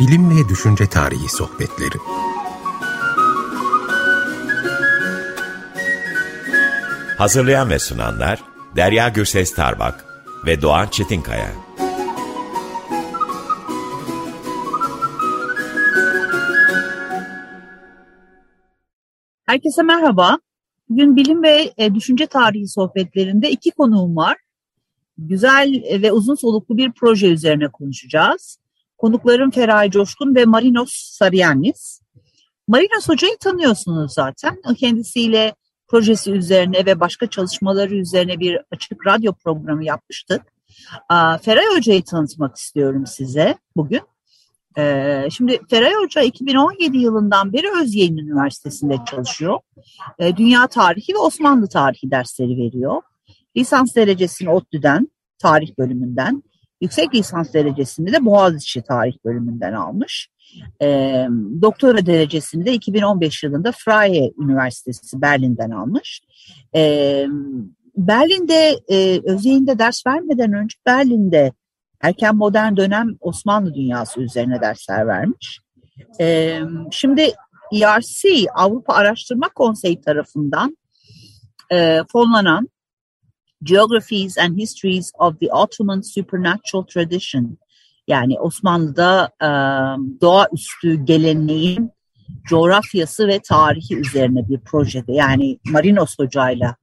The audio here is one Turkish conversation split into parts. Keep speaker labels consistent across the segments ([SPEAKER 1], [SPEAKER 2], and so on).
[SPEAKER 1] Bilim ve Düşünce Tarihi Sohbetleri
[SPEAKER 2] Hazırlayan ve sunanlar Derya Gürses Tarbak ve Doğan Çetinkaya.
[SPEAKER 3] Herkese merhaba. Bugün bilim ve e, düşünce tarihi sohbetlerinde iki konuğum var. Güzel ve uzun soluklu bir proje üzerine konuşacağız. Konuklarım Feray Coşkun ve Marinos Sarıyannis. Marinos Hoca'yı tanıyorsunuz zaten. Kendisiyle projesi üzerine ve başka çalışmaları üzerine bir açık radyo programı yapmıştık. Feray Hoca'yı tanıtmak istiyorum size bugün. Ee, şimdi Feray Hoca 2017 yılından beri Özyeğin Üniversitesi'nde çalışıyor. Ee, Dünya tarihi ve Osmanlı tarihi dersleri veriyor. Lisans derecesini ODTÜ'den, tarih bölümünden, yüksek lisans derecesini de Boğaziçi tarih bölümünden almış. E, doktora derecesini de 2015 yılında Freie Üniversitesi Berlin'den almış. E, Berlin'de e, Özyeğin'de ders vermeden önce Berlin'de erken modern dönem Osmanlı dünyası üzerine dersler vermiş. E, şimdi ERC Avrupa Araştırma Konseyi tarafından e, fonlanan Geographies and Histories of the Ottoman Supernatural Tradition yani Osmanlı'da e, doğaüstü geleneğin coğrafyası ve tarihi üzerine bir projede yani Marinos Hoca'yla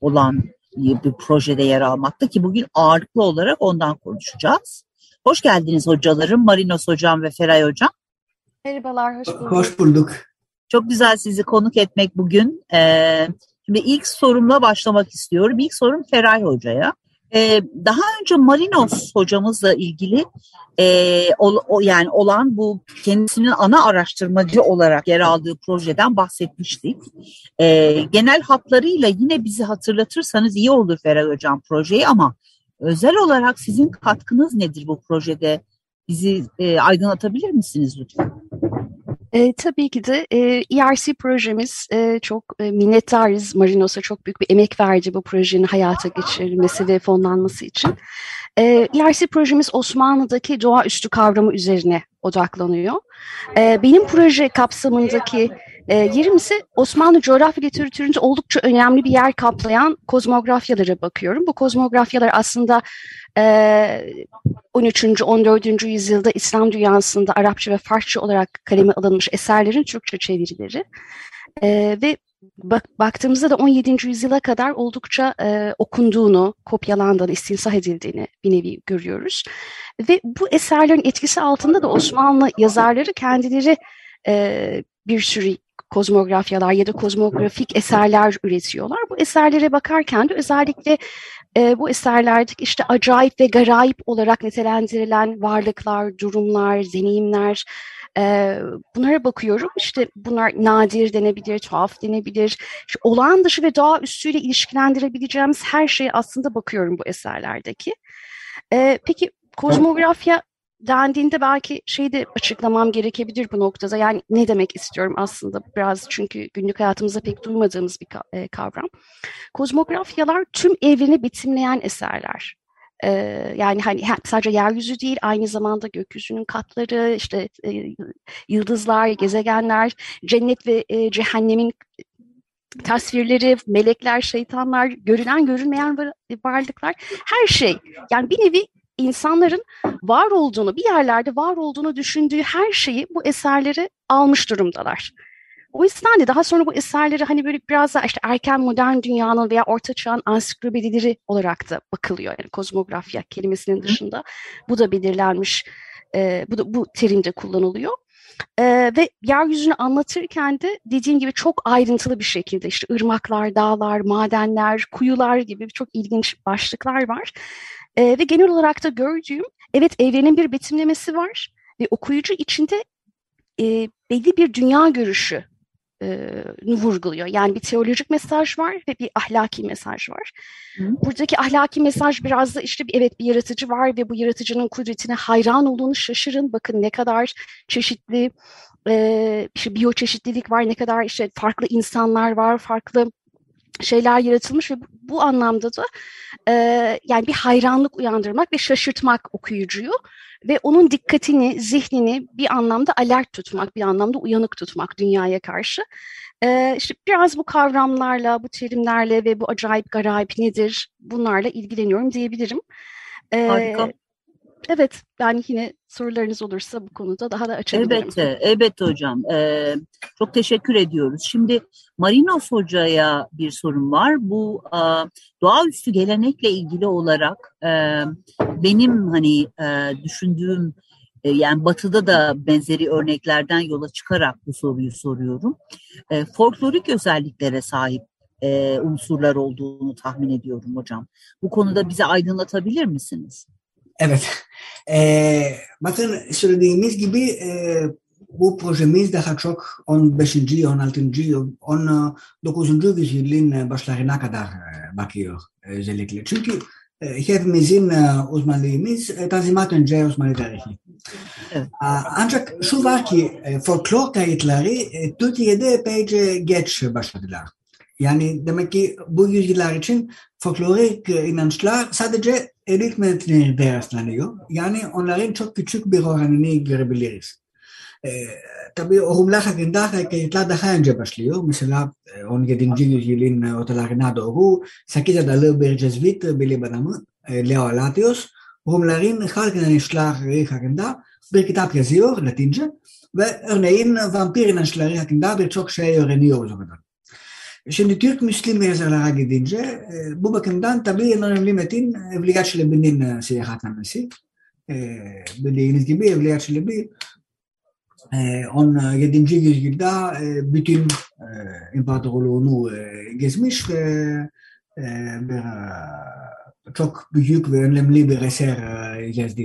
[SPEAKER 3] olan bir projede yer almakta ki bugün ağırlıklı olarak ondan konuşacağız. Hoş geldiniz hocalarım Marinos Hocam ve Feray Hocam.
[SPEAKER 4] Merhabalar, hoş bulduk.
[SPEAKER 5] Hoş bulduk.
[SPEAKER 3] Çok güzel sizi konuk etmek bugün. Ee, şimdi ilk sorumla başlamak istiyorum. İlk sorum Feray Hoca'ya. Ee, daha önce Marinos hocamızla ilgili e, o, o, yani olan bu kendisinin ana araştırmacı olarak yer aldığı projeden bahsetmiştik. E, genel hatlarıyla yine bizi hatırlatırsanız iyi olur Feray Hocam projeyi ama özel olarak sizin katkınız nedir bu projede? Bizi e, aydınlatabilir misiniz lütfen?
[SPEAKER 4] E, tabii ki de e, ERC projemiz e, çok e, minnettarız. Marinos'a çok büyük bir emek verdi bu projenin hayata geçirilmesi ve fonlanması için. E, ERC projemiz Osmanlı'daki doğaüstü kavramı üzerine odaklanıyor. E, benim proje kapsamındaki e, yerim ise Osmanlı coğrafya literatüründe oldukça önemli bir yer kaplayan kozmografyalara bakıyorum. Bu kozmografyalar aslında 13. 14. yüzyılda İslam dünyasında Arapça ve Farsça olarak kaleme alınmış eserlerin Türkçe çevirileri. ve bak, baktığımızda da 17. yüzyıla kadar oldukça e, okunduğunu, kopyalandığını, istinsah edildiğini bir nevi görüyoruz. Ve bu eserlerin etkisi altında da Osmanlı yazarları kendileri e, bir sürü kozmografyalar ya da kozmografik eserler üretiyorlar. Bu eserlere bakarken de özellikle e, bu eserlerdeki işte acayip ve garayip olarak nitelendirilen varlıklar, durumlar, deneyimler, e, bunlara bakıyorum. İşte bunlar nadir denebilir, tuhaf denebilir. İşte olağan dışı ve doğa üstüyle ilişkilendirebileceğimiz her şeye aslında bakıyorum bu eserlerdeki. E, peki kozmografya dendiğinde belki şeyi de açıklamam gerekebilir bu noktada. Yani ne demek istiyorum aslında biraz çünkü günlük hayatımızda pek duymadığımız bir e, kavram. Kozmografyalar tüm evreni betimleyen eserler. Ee, yani hani sadece yeryüzü değil aynı zamanda gökyüzünün katları, işte e, yıldızlar, gezegenler, cennet ve e, cehennemin tasvirleri, melekler, şeytanlar, görülen görünmeyen varlıklar, her şey. Yani bir nevi insanların var olduğunu, bir yerlerde var olduğunu düşündüğü her şeyi bu eserleri almış durumdalar. O yüzden de daha sonra bu eserleri hani böyle biraz daha işte erken modern dünyanın veya orta çağın ansiklopedileri olarak da bakılıyor. Yani kozmografya kelimesinin dışında bu da belirlenmiş, e, bu da bu terimde kullanılıyor. Ee, ve yeryüzünü anlatırken de dediğim gibi çok ayrıntılı bir şekilde işte ırmaklar, dağlar, madenler, kuyular gibi çok ilginç başlıklar var. Ee, ve genel olarak da gördüğüm evet evrenin bir betimlemesi var ve okuyucu içinde e, belli bir dünya görüşü vurguluyor. Yani bir teolojik mesaj var ve bir ahlaki mesaj var. Hı. Buradaki ahlaki mesaj biraz da işte bir, evet bir yaratıcı var ve bu yaratıcının kudretine hayran olduğunu şaşırın. Bakın ne kadar çeşitli e, işte biyoçeşitlilik var, ne kadar işte farklı insanlar var, farklı şeyler yaratılmış ve bu anlamda da e, yani bir hayranlık uyandırmak ve şaşırtmak okuyucuyu ve onun dikkatini, zihnini bir anlamda alert tutmak, bir anlamda uyanık tutmak dünyaya karşı. E, işte biraz bu kavramlarla, bu terimlerle ve bu acayip garayip nedir bunlarla ilgileniyorum diyebilirim.
[SPEAKER 3] E, Harika.
[SPEAKER 4] Evet, yani yine sorularınız olursa bu konuda daha da açabilirim.
[SPEAKER 3] Elbette, elbette hocam. Ee, çok teşekkür ediyoruz. Şimdi Marinos Hoca'ya bir sorun var. Bu e, doğaüstü gelenekle ilgili olarak e, benim hani e, düşündüğüm e, yani batıda da benzeri örneklerden yola çıkarak bu soruyu soruyorum. E, folklorik özelliklere sahip e, unsurlar olduğunu tahmin ediyorum hocam. Bu konuda bize aydınlatabilir misiniz?
[SPEAKER 5] Evet. E, bakın söylediğimiz gibi e, bu projemiz daha çok 15. 16. 19. yüzyılın başlarına kadar bakıyor özellikle. Çünkü hepimizin uzmanlığımız Tanzimat önce Osmanlı tarihi. Evet. Ancak şu var ki folklor kayıtları Türkiye'de epeyce geç başladılar. Yani demek ki bu yüzyıllar için folklorik inançlar sadece elit metinlerde rastlanıyor. Yani onların çok küçük bir oranını görebiliriz. E, tabii Rumlar hakkında kayıtlar daha önce başlıyor. Mesela 17. yüzyılın ortalarına doğru 8 adalı bir Cezvit bilim adamı Leo Alatios Rumların halk inançları hakkında bir kitap yazıyor Latince ve örneğin vampir inançları hakkında birçok şey öğreniyoruz o kadar. Şimdi Türk Müslim yazarlara gidince e, bu bakımdan tabii önemli metin Evliya Çelebi'nin e, seyahatnamesi. E, bildiğiniz gibi Evliya Çelebi e, 17. yüzyılda e, bütün e, imparatorluğunu e, gezmiş ve bir, çok büyük ve önemli bir eser e, yazdı.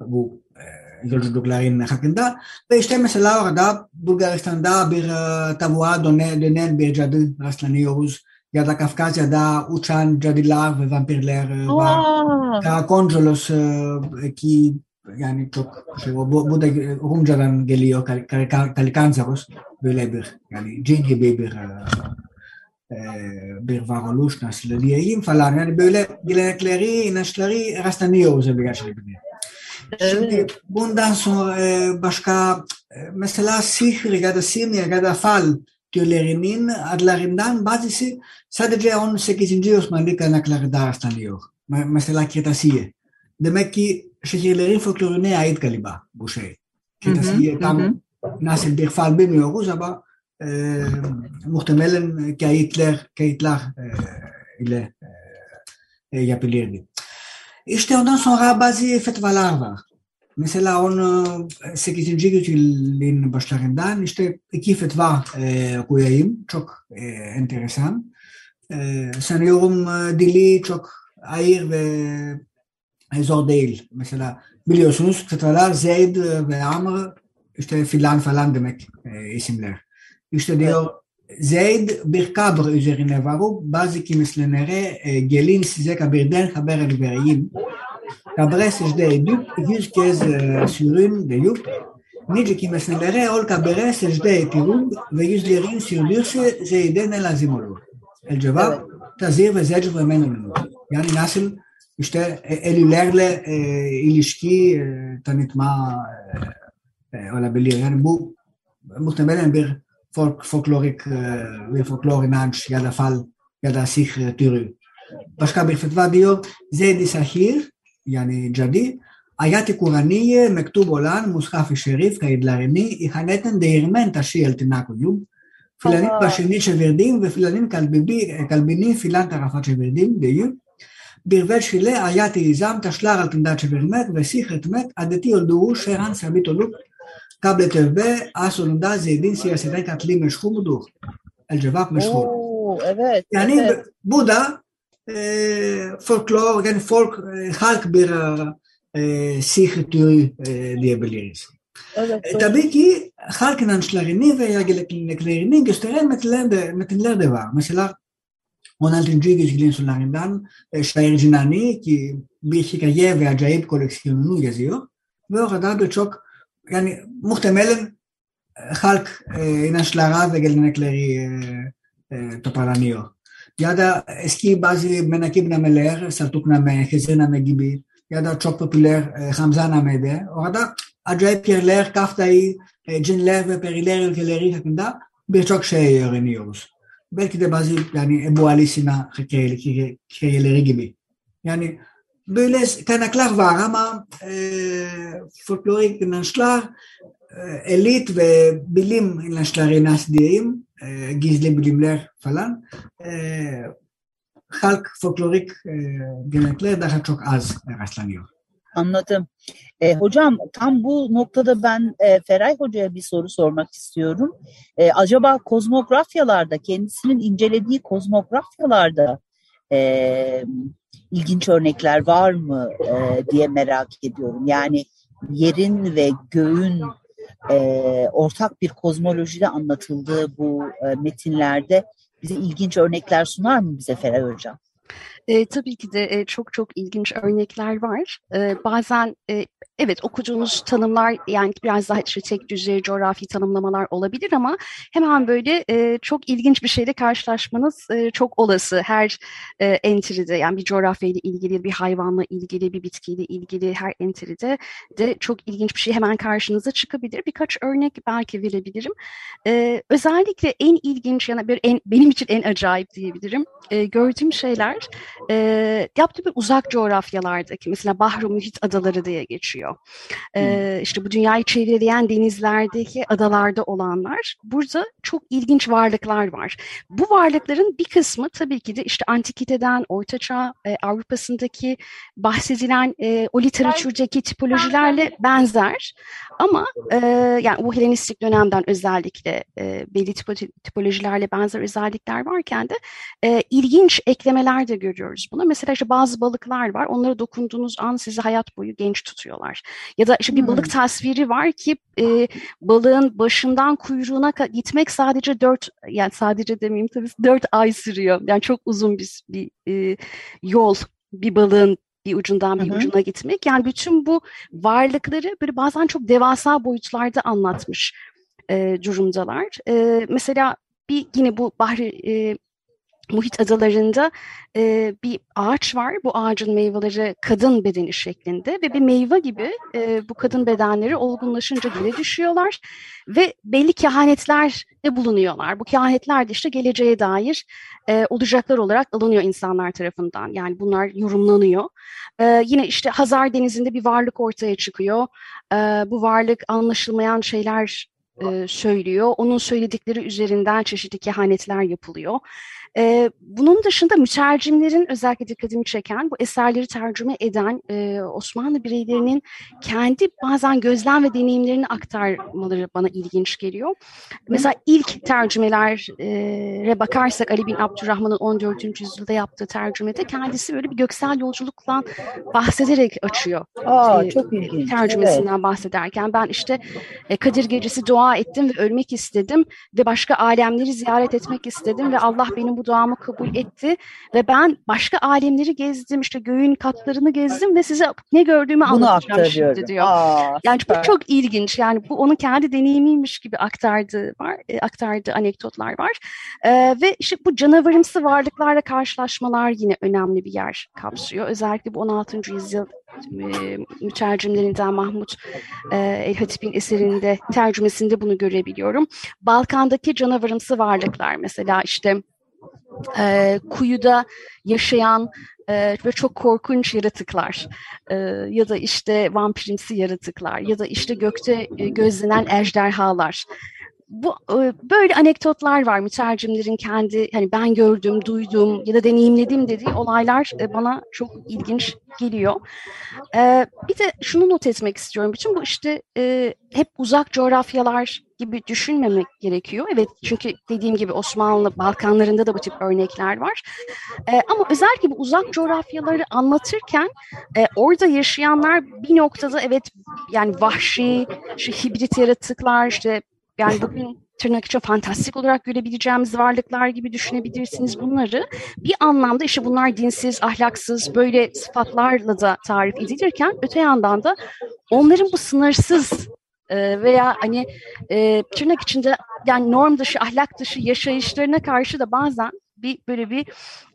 [SPEAKER 5] Bu yolculukların hakkında. Ve işte mesela orada Bulgaristan'da bir tavuğa dönen bir cadı rastlanıyoruz. Ya da Kafkasya'da uçan cadılar ve vampirler var. Karakoncolos ki yani çok şey, bu, bu da Rumca'dan geliyor Kalikanzaros böyle bir yani cin gibi bir bir varoluş nasıl diyeyim falan yani böyle gelenekleri inançları rastlanıyoruz bir. Şimdi bundan sonra başka mesela sihir ya da simya ya da fal türlerinin adlarından bazısı sadece 18. Osmanlı kaynaklarda rastlanıyor. Mesela Kretasiye. Demek ki şehirlerin folkloruna ait galiba bu şey. Kretasiye tam nasıl bir fal bilmiyoruz ama e, muhtemelen kayıtlar, kayıtlar e, ile e, yapılırdı. İşte ondan sonra bazı fetvalar var. Mesela 18. yüzyılın başlarından işte iki fetva e, koyayım. Çok e, enteresan. E, sanıyorum e, dili çok ayır ve zor değil. Mesela biliyorsunuz fetvalar Zeyd ve Amr işte filan falan demek e, isimler. İşte diyor Zeyd bir kabr üzerine varup bazı kimseleri e, gelin size kabirden haber vereyim. Kabre secde edip yüz kez e, sürün deyip nice kimseleri ol kabre secde etirun ve yüzlerin sürdürse Zeyd'e lazım olur. El cevap tazir ve zecr ve menunun. Yani nasıl işte elilerle e, ilişki e, tanıtma e, e, olabilir. Yani bu muhtemelen bir folk, folklorik, bir folklor inanç ya da fal ya da sihr türü. Başka bir fetva diyor, Zeydi Sahir, yani jadi, ayat Kuraniye mektub olan mushaf şerif kayıtlarını ihanetten değirmen taşıyel tinakuyum. Filanin başını çevirdim ve filanin kalbini, kalbini filan tarafa çevirdim diyor. Bir veçile ayat-ı izam taşlar altında çevirmek ve sihr etmek adeti olduğu şeran KBTV aslında Zeyd'in siyaseten katli meşhurdur. El cevap meşhur.
[SPEAKER 3] Oo, evet.
[SPEAKER 5] Yani
[SPEAKER 3] evet.
[SPEAKER 5] bu da e, folklor, yani folk, e, halk bir e, e sihri e, diyebiliriz.
[SPEAKER 3] Evet,
[SPEAKER 5] e, tabii ki halk inançlarını ve yargılarını gösteren metinler, metinler de var. Mesela 16. yüzyılın sonlarından e, şair Cinani ki bir hikaye ve acayip koleksiyonunu yazıyor. Ve orada birçok yani muhtemelen halk inançlara ve gelenekleri e, toparlanıyor. Ya da eski bazı menakib nameler, Saltukname, Hezirname gibi ya da çok popüler e, Hamzaname'de orada acayip yerler, kaftayı, e, cinler ve periler ülkeleri hakkında birçok şey öğreniyoruz. Belki de bazı yani Ebu Ali Sina hikayeleri gibi. Yani böyle kaynaklar var ama e, folklorik inançlar, e, elit ve bilim inançları nasıl diyeyim, e, gizli bilimler falan e, halk folklorik e, gelenekler daha çok az rastlanıyor.
[SPEAKER 3] Anladım. E, hocam tam bu noktada ben e, Feray Hoca'ya bir soru sormak istiyorum. E, acaba kozmografyalarda, kendisinin incelediği kozmografyalarda e, ilginç örnekler var mı e, diye merak ediyorum. Yani yerin ve göğün e, ortak bir kozmolojide anlatıldığı bu e, metinlerde bize ilginç örnekler sunar mı bize Feray Hocam?
[SPEAKER 4] E, tabii ki de e, çok çok ilginç örnekler var. E, bazen e, evet okuduğunuz tanımlar yani biraz daha işte tek düzey coğrafi tanımlamalar olabilir ama hemen böyle e, çok ilginç bir şeyle karşılaşmanız e, çok olası. Her e, entride yani bir coğrafyayla ilgili, bir hayvanla ilgili, bir bitkiyle ilgili her entride de çok ilginç bir şey hemen karşınıza çıkabilir. Birkaç örnek belki verebilirim. E, özellikle en ilginç yani en, benim için en acayip diyebilirim. E, gördüğüm şeyler e, yaptığı bir uzak coğrafyalardaki mesela Bahru Mühit Adaları diye geçiyor. E, işte bu dünyayı çevreleyen denizlerdeki adalarda olanlar burada çok ilginç varlıklar var. Bu varlıkların bir kısmı tabii ki de işte antikiteden Ortaçağ e, Avrupa'sındaki bahsedilen e, o literatürdeki tipolojilerle benzer ama e, yani bu Helenistik dönemden özellikle e, belli tipolojilerle benzer özellikler varken de e, ilginç eklemeler de görüyoruz buna. Mesela işte bazı balıklar var. Onlara dokunduğunuz an sizi hayat boyu genç tutuyorlar. Ya da işte bir balık tasviri var ki e, balığın başından kuyruğuna gitmek sadece dört yani sadece demeyeyim tabii dört ay sürüyor. Yani çok uzun bir, bir e, yol bir balığın bir ucundan bir hı hı. ucuna gitmek. Yani bütün bu varlıkları böyle bazen çok devasa boyutlarda anlatmış e, durumdalar. E, mesela bir yine bu Bahri e, muhit adalarında e, bir ağaç var. Bu ağacın meyveleri kadın bedeni şeklinde ve bir meyve gibi e, bu kadın bedenleri olgunlaşınca geri düşüyorlar ve belli kehanetler de bulunuyorlar. Bu kehanetler de işte geleceğe dair e, olacaklar olarak alınıyor insanlar tarafından. Yani bunlar yorumlanıyor. E, yine işte Hazar Denizi'nde bir varlık ortaya çıkıyor. E, bu varlık anlaşılmayan şeyler e, söylüyor. Onun söyledikleri üzerinden çeşitli kehanetler yapılıyor. E, bunun dışında mütercimlerin özellikle dikkatimi çeken bu eserleri tercüme eden e, Osmanlı bireylerinin kendi bazen gözlem ve deneyimlerini aktarmaları bana ilginç geliyor. Mesela ilk tercümelere bakarsak Ali bin Abdurrahman'ın 14. yüzyılda yaptığı tercümede kendisi böyle bir göksel yolculukla bahsederek açıyor.
[SPEAKER 3] Aa, e, çok ilginç.
[SPEAKER 4] Tercümesinden evet. bahsederken ben işte e, Kadir Gecesi dua ettim ve ölmek istedim ve başka alemleri ziyaret etmek istedim ve Allah benim bu bu duamı kabul etti ve ben başka alemleri gezdim işte göğün katlarını gezdim ve size ne gördüğümü Bunu anlatacağım şimdi diyor. Aa, yani bu çok ilginç yani bu onun kendi deneyimiymiş gibi aktardığı var e, aktardığı anekdotlar var e, ve işte bu canavarımsı varlıklarla karşılaşmalar yine önemli bir yer kapsıyor özellikle bu 16. yüzyıl e, mütercimlerinden Mahmut e, El Hatip'in eserinde tercümesinde bunu görebiliyorum. Balkan'daki canavarımsı varlıklar mesela işte e, kuyuda yaşayan e, ve çok korkunç yaratıklar e, ya da işte vampirimsi yaratıklar ya da işte gökte e, gözlenen ejderhalar bu böyle anekdotlar var mütercimlerin kendi hani ben gördüm, duydum ya da deneyimledim dediği olaylar bana çok ilginç geliyor. Bir de şunu not etmek istiyorum. Bütün bu işte hep uzak coğrafyalar gibi düşünmemek gerekiyor. Evet çünkü dediğim gibi Osmanlı Balkanlarında da bu tip örnekler var. Ama özellikle bu uzak coğrafyaları anlatırken orada yaşayanlar bir noktada evet yani vahşi, şu hibrit yaratıklar işte yani bugün tırnak için fantastik olarak görebileceğimiz varlıklar gibi düşünebilirsiniz bunları. Bir anlamda işte bunlar dinsiz, ahlaksız böyle sıfatlarla da tarif edilirken öte yandan da onların bu sınırsız e, veya hani e, tırnak içinde yani norm dışı, ahlak dışı yaşayışlarına karşı da bazen bir böyle bir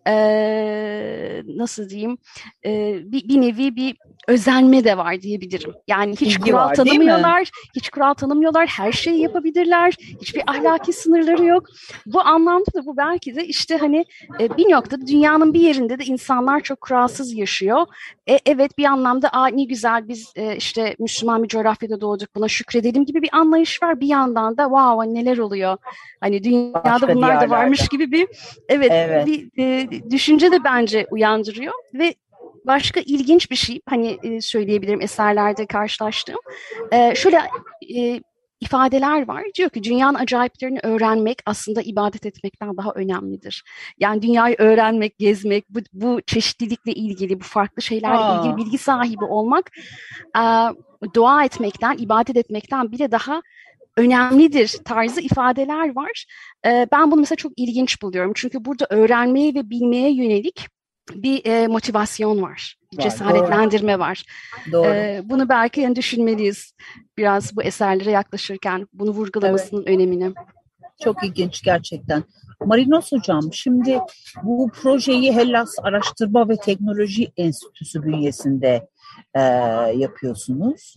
[SPEAKER 4] e, nasıl diyeyim e, bir, bir nevi bir özenme de var diyebilirim. Yani hiç
[SPEAKER 3] İlgi
[SPEAKER 4] kural
[SPEAKER 3] var,
[SPEAKER 4] tanımıyorlar, hiç kural tanımıyorlar, her şeyi yapabilirler, hiçbir ahlaki sınırları yok. Bu anlamda da bu belki de işte hani e, bir noktada dünyanın bir yerinde de insanlar çok kuralsız yaşıyor. E, evet bir anlamda Aa, ne güzel biz e, işte Müslüman bir coğrafyada doğduk buna şükredelim gibi bir anlayış var. Bir yandan da wow neler oluyor? Hani dünyada
[SPEAKER 3] Başka
[SPEAKER 4] bunlar da varmış gibi bir evet,
[SPEAKER 3] Evet.
[SPEAKER 4] bir e, düşünce de bence uyandırıyor ve başka ilginç bir şey hani e, söyleyebilirim eserlerde karşılaştığım e, şöyle e, ifadeler var diyor ki dünyanın acayiplerini öğrenmek aslında ibadet etmekten daha önemlidir. Yani dünyayı öğrenmek, gezmek, bu, bu çeşitlilikle ilgili, bu farklı şeylerle
[SPEAKER 3] Aa.
[SPEAKER 4] ilgili bilgi sahibi olmak dua etmekten, ibadet etmekten bile daha önemlidir tarzı ifadeler var. E, ben bunu mesela çok ilginç buluyorum. Çünkü burada öğrenmeye ve bilmeye yönelik bir e, motivasyon var, bir cesaretlendirme var.
[SPEAKER 3] Doğru.
[SPEAKER 4] E, bunu belki yani düşünmeliyiz biraz bu eserlere yaklaşırken, bunu vurgulamasının önemini.
[SPEAKER 3] Çok ilginç gerçekten. Marinos Hocam, şimdi bu projeyi Hellas Araştırma ve Teknoloji Enstitüsü bünyesinde e, yapıyorsunuz.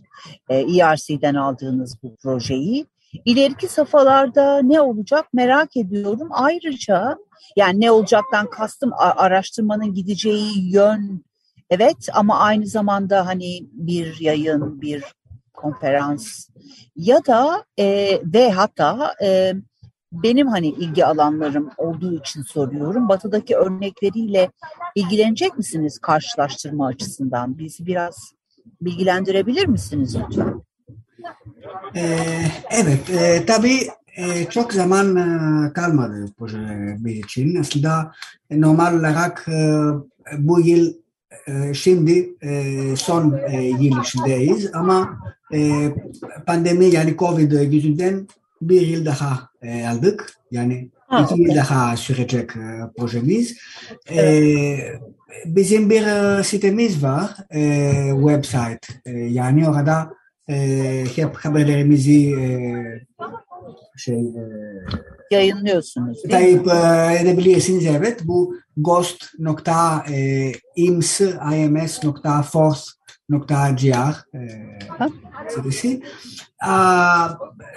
[SPEAKER 3] E, ERC'den aldığınız bu projeyi. İleriki safhalarda ne olacak merak ediyorum. Ayrıca yani ne olacaktan kastım araştırmanın gideceği yön evet ama aynı zamanda hani bir yayın, bir konferans ya da e, ve hatta e, benim hani ilgi alanlarım olduğu için soruyorum. Batı'daki örnekleriyle ilgilenecek misiniz karşılaştırma açısından? Bizi biraz bilgilendirebilir misiniz lütfen?
[SPEAKER 5] Ee, evet, e, tabii e, çok zaman e, kalmadı proje için. Aslında normal olarak e, bu yıl e, şimdi e, son e, yıl içindeyiz ama e, pandemi yani Covid yüzünden bir yıl daha e, aldık. Yani
[SPEAKER 3] Ha,
[SPEAKER 5] iki yıl daha sürecek e, projemiz. E, bizim bir e, sitemiz var, e, website. E, yani orada e, hep haberlerimizi e, şey e,
[SPEAKER 3] Yayınlıyorsunuz?
[SPEAKER 5] Tayyip e, edebilirsiniz evet. Bu ghost.ims.force.gr e, sitesi. Aa,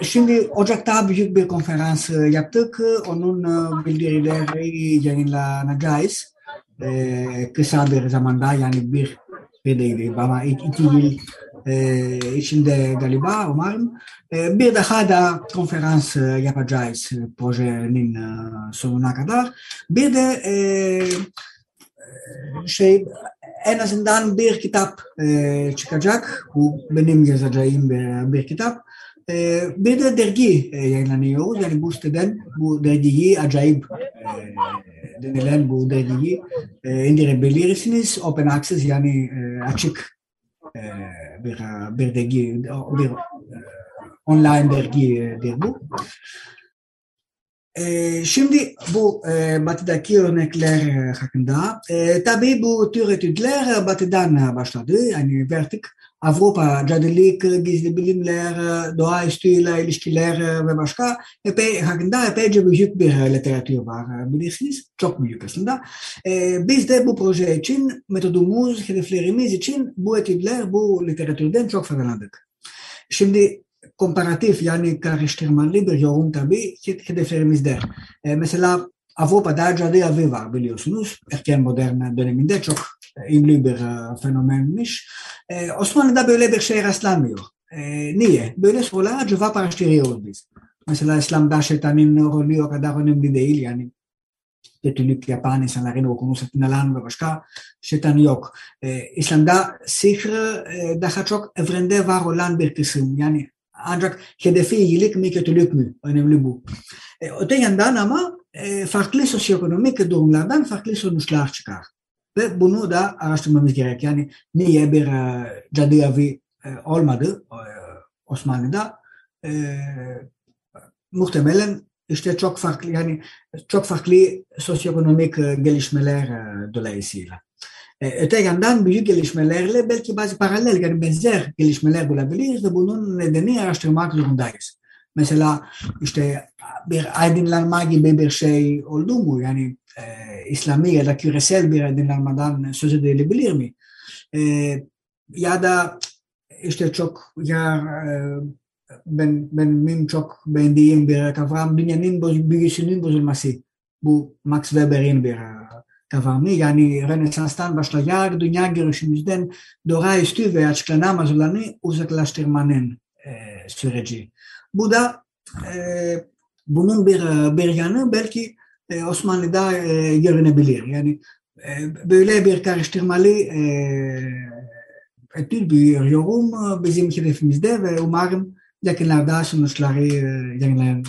[SPEAKER 5] Şimdi Ocak'ta büyük bir konferans e, yaptık. Onun e, bildirileri yayınlanacağız. E, kısa bir zamanda yani bir, bir değil ama iki, yıl e, içinde galiba umarım. E, bir daha da konferans e, yapacağız e, projenin e, sonuna kadar. Bir de e, e, şey en azından bir kitap e, çıkacak. Bu benim yazacağım bir, bir kitap. E, bir de dergi e, yayınlanıyor. Yani bu siteden bu dergiyi acayip e, denilen bu dergiyi e, indirebilirsiniz. Open access yani e, açık e, bir, bir dergi, bir e, online dergidir bu. E, şimdi bu e, batıdaki örnekler e, hakkında e, tabii bu tür etüdler batıdan başladı. Yani verdik Avrupa, cadılık, gizli bilimler, doğaüstüyle ilişkiler ve başka epey hakkında epeyce büyük bir literatür var bilirsiniz. Çok büyük aslında. E, biz de bu proje için metodumuz, hedeflerimiz için bu etüdler, bu literatürden çok faydalandık. Şimdi komparatif yani karıştırmalı bir yorum tabii hedeflerimizde. E, mesela Avrupa'da cadı avı var biliyorsunuz. Erken modern döneminde çok ünlü bir fenomenmiş. E, Osmanlı'da böyle bir şey rastlanmıyor. E, niye? Böyle sorular cevap araştırıyoruz biz. Mesela İslam'da şeytanın rolü o kadar önemli değil. Yani kötülük yapan insanların okunu satın alan ve başka şeytan yok. E, İslam'da sihr e, daha çok evrende var olan bir kısım. Yani ancak hedefi iyilik mi kötülük mü? Önemli bu. E, öte yandan ama e, farklı sosyoekonomik durumlardan farklı sonuçlar çıkar. Ve bunu da araştırmamız gerek. Yani niye bir e, cadı e, olmadı e, Osmanlı'da? E, muhtemelen işte çok farklı yani çok farklı sosyoekonomik e, gelişmeler e, dolayısıyla. E, öte yandan büyük gelişmelerle belki bazı paralel yani benzer gelişmeler bulabiliriz ve bunun nedeni araştırmak zorundayız. Mesela işte bir aydınlanma gibi bir şey oldu mu? Yani e, İslami ya da küresel bir aydınlanmadan söz edilebilir mi? E, ya da işte çok ya e, ben benim çok beğendiğim bir kavram dünyanın büyüsünün bozulması. Bu Max Weber'in bir kavramı. Yani Rönesans'tan başlayarak dünya görüşümüzden doğaüstü ve açıklanamaz olanı uzaklaştırmanın e, süreci. Bu da e, bunun bir, bir yanı belki e, Osmanlı'da e, görünebilir. Yani e, böyle bir karıştırmalı e, etüt büyüyorum bizim hedefimizde ve umarım yakınlarda sonuçları yayınlayan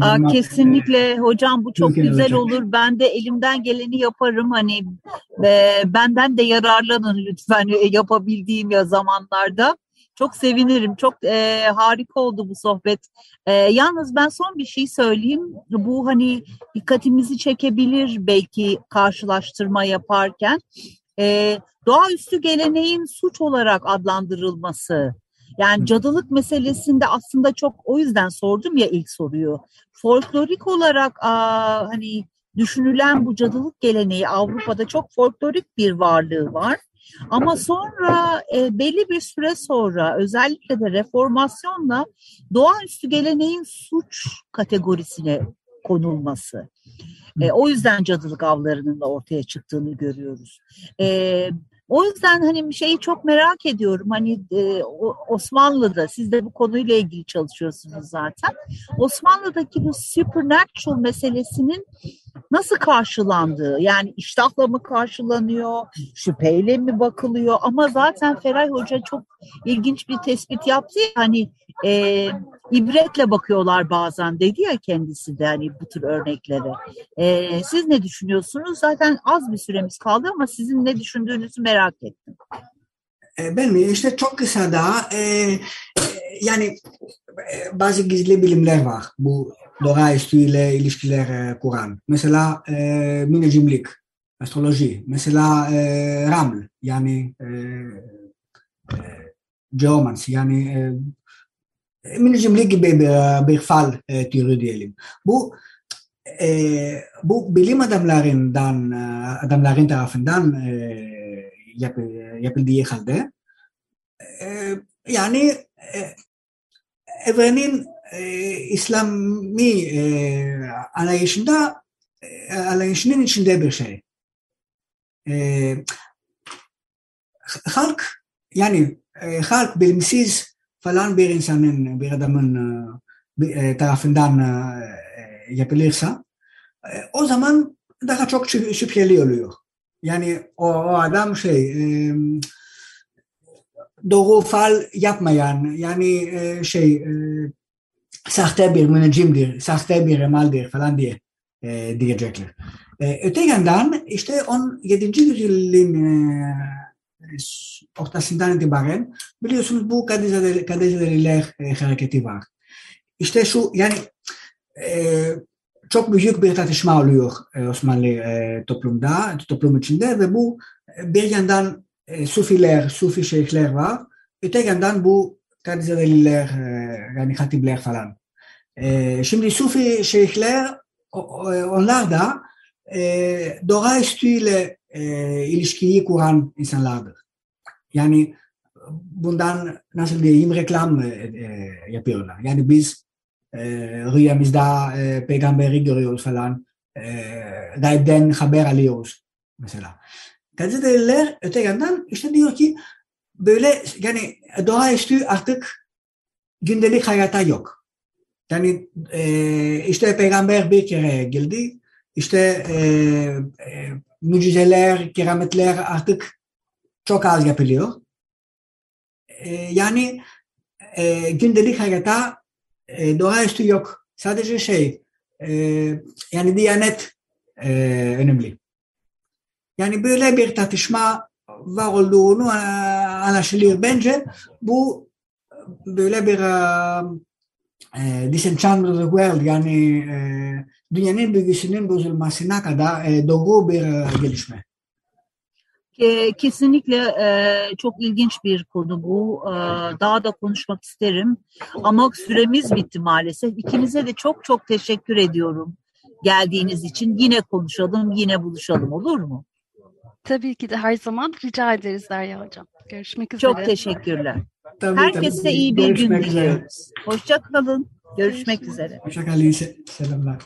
[SPEAKER 3] Aa, kesinlikle hocam bu çok güzel olacak. olur. Ben de elimden geleni yaparım. Hani e, benden de yararlanın lütfen yapabildiğim ya zamanlarda. Çok sevinirim. Çok e, harika oldu bu sohbet. E, yalnız ben son bir şey söyleyeyim. Bu hani dikkatimizi çekebilir belki karşılaştırma yaparken. E, doğaüstü geleneğin suç olarak adlandırılması. Yani cadılık meselesinde aslında çok o yüzden sordum ya ilk soruyu. Folklorik olarak aa, hani düşünülen bu cadılık geleneği Avrupa'da çok folklorik bir varlığı var. Ama sonra e, belli bir süre sonra özellikle de reformasyonla doğaüstü geleneğin suç kategorisine konulması. E, o yüzden cadılık avlarının da ortaya çıktığını görüyoruz. E, o yüzden hani şeyi çok merak ediyorum. Hani e, Osmanlı'da siz de bu konuyla ilgili çalışıyorsunuz zaten. Osmanlı'daki bu supernatural meselesinin nasıl karşılandığı yani iştahla mı karşılanıyor, şüpheyle mi bakılıyor ama zaten Feray Hoca çok ilginç bir tespit yaptı ya hani e, ibretle bakıyorlar bazen dedi ya kendisi de hani bu tür örneklere. E, siz ne düşünüyorsunuz? Zaten az bir süremiz kaldı ama sizin ne düşündüğünüzü merak ettim.
[SPEAKER 5] Ben mi? İşte çok kısa daha e, yani bazı gizli bilimler var. Bu doğaüstüyle ilişkiler kuran. Mesela e, minecimlik, astroloji. Mesela e, raml yani e, e, yani e, minecimlik gibi bir, fal e, türü diyelim. Bu e, bu bilim adamlarından adamların tarafından e, yap, yapıldığı halde e, yani e, evrenin e, İslami e, anlayışında e, anlayışının içinde bir şey. E, halk yani e, halk bilimsiz falan bir insanın, bir adamın e, e tarafından e, yapılırsa e, o zaman daha çok şüpheli oluyor. Yani o, o adam şey e, doğru fal yapmayan yani e, şey e, sahte bir müneccimdir, sahte bir emaldir falan diye e, diyecekler. E, öte yandan işte 17. yüzyılın e, ortasından itibaren biliyorsunuz bu Kadezeliler e, hareketi var. İşte şu yani e, çok büyük bir tartışma oluyor e, Osmanlı e, toplumda, toplum içinde ve bu e, bir yandan e, Sufiler, Sufi şeyhler var. Öte yandan bu Kadezeliler, e, yani hatipler falan. E, şimdi Sufi şeyhler onlar da e, doğaüstüyle e, ilişkiyi kuran insanlardır. Yani bundan nasıl diyeyim reklam yapıyorlar. Yani biz e, rüyamızda e, peygamberi görüyoruz falan. E, gaybden haber alıyoruz mesela. Gazeteliler öte yandan işte diyor ki böyle yani doğaüstü artık gündelik hayata yok. Yani e, işte peygamber bir kere geldi. İşte e, e, mucizeler, kerametler artık çok az yapılıyor. E, yani e, gündelik hayata e, doğaüstü yok. Sadece şey, e, yani diyanet e, önemli. Yani böyle bir tartışma var olduğunu anlaşılıyor. Bence bu böyle bir e, disenchantment of the world yani e, dünyanın bilgisinin bozulmasına kadar e, doğru bir e, gelişme.
[SPEAKER 3] E, kesinlikle e, çok ilginç bir konu bu. E, daha da konuşmak isterim. Ama süremiz bitti maalesef. İkinize de çok çok teşekkür ediyorum geldiğiniz için. Yine konuşalım, yine buluşalım olur mu?
[SPEAKER 4] Tabii ki de her zaman rica ederiz Derya Hocam. Görüşmek üzere.
[SPEAKER 3] Çok teşekkürler.
[SPEAKER 5] Tabii,
[SPEAKER 3] Herkese
[SPEAKER 5] tabii.
[SPEAKER 3] iyi bir gün
[SPEAKER 5] Görüşmek üzere.
[SPEAKER 3] diliyoruz. Hoşça kalın. Görüşmek üzere.
[SPEAKER 5] Hoşça kalın. Selamlar.